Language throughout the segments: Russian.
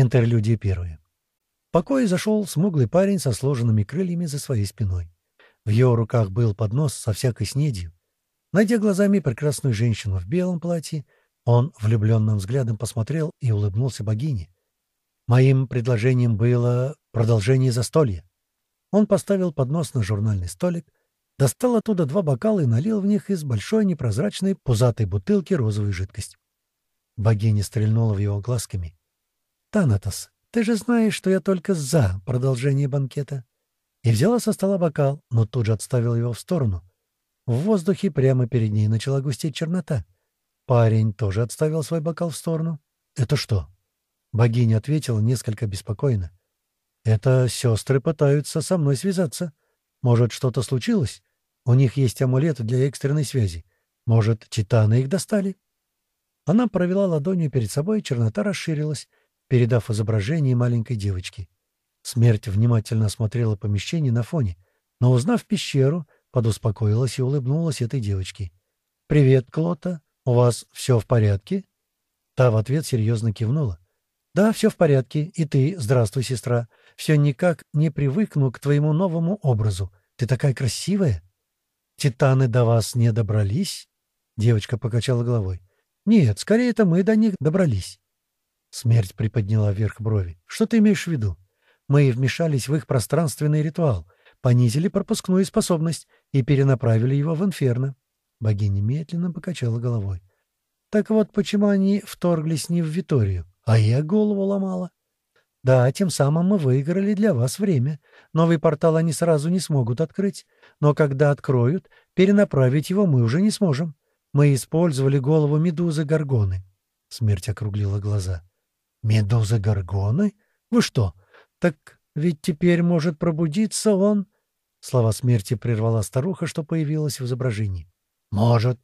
Интерлюдия первая. В покое зашел смуглый парень со сложенными крыльями за своей спиной. В его руках был поднос со всякой снедью. Найдя глазами прекрасную женщину в белом платье, он влюбленным взглядом посмотрел и улыбнулся богине. Моим предложением было продолжение застолья. Он поставил поднос на журнальный столик, достал оттуда два бокала и налил в них из большой непрозрачной пузатой бутылки розовую жидкость. Богиня стрельнула в его глазками. «Танатос, ты же знаешь, что я только за продолжение банкета». И взяла со стола бокал, но тут же отставила его в сторону. В воздухе прямо перед ней начала густеть чернота. Парень тоже отставил свой бокал в сторону. «Это что?» Богиня ответила несколько беспокойно. «Это сестры пытаются со мной связаться. Может, что-то случилось? У них есть амулеты для экстренной связи. Может, титаны их достали?» Она провела ладонью перед собой, и чернота расширилась, передав изображение маленькой девочки. Смерть внимательно осмотрела помещение на фоне, но, узнав пещеру, подуспокоилась и улыбнулась этой девочке. «Привет, Клота. У вас все в порядке?» Та в ответ серьезно кивнула. «Да, все в порядке. И ты, здравствуй, сестра. Все никак не привыкну к твоему новому образу. Ты такая красивая». «Титаны до вас не добрались?» Девочка покачала головой. «Нет, скорее это мы до них добрались». Смерть приподняла вверх брови. «Что ты имеешь в виду? Мы вмешались в их пространственный ритуал, понизили пропускную способность и перенаправили его в инферно». Богиня медленно покачала головой. «Так вот почему они вторглись не в Виторию, а я голову ломала. Да, тем самым мы выиграли для вас время. Новый портал они сразу не смогут открыть, но когда откроют, перенаправить его мы уже не сможем. Мы использовали голову медузы Горгоны». Смерть округлила глаза. «Медуза Горгоны? Вы что? Так ведь теперь может пробудиться он...» Слова смерти прервала старуха, что появилась в изображении. «Может.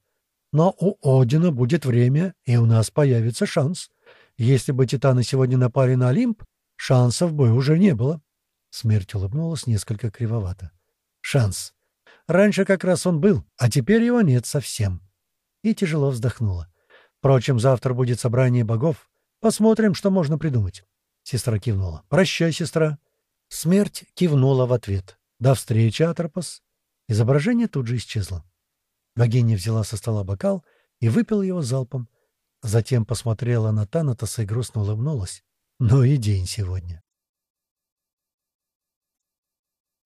Но у Одина будет время, и у нас появится шанс. Если бы титаны сегодня напали на Олимп, шансов бы уже не было. Смерть улыбнулась несколько кривовато. Шанс. Раньше как раз он был, а теперь его нет совсем. И тяжело вздохнула. Впрочем, завтра будет собрание богов. Посмотрим, что можно придумать. Сестра кивнула. «Прощай, сестра». Смерть кивнула в ответ. «До встречи, Атропос». Изображение тут же исчезло. Богиня взяла со стола бокал и выпила его залпом, Затем посмотрела на Танатоса и грустно улыбнулась. «Ну и день сегодня».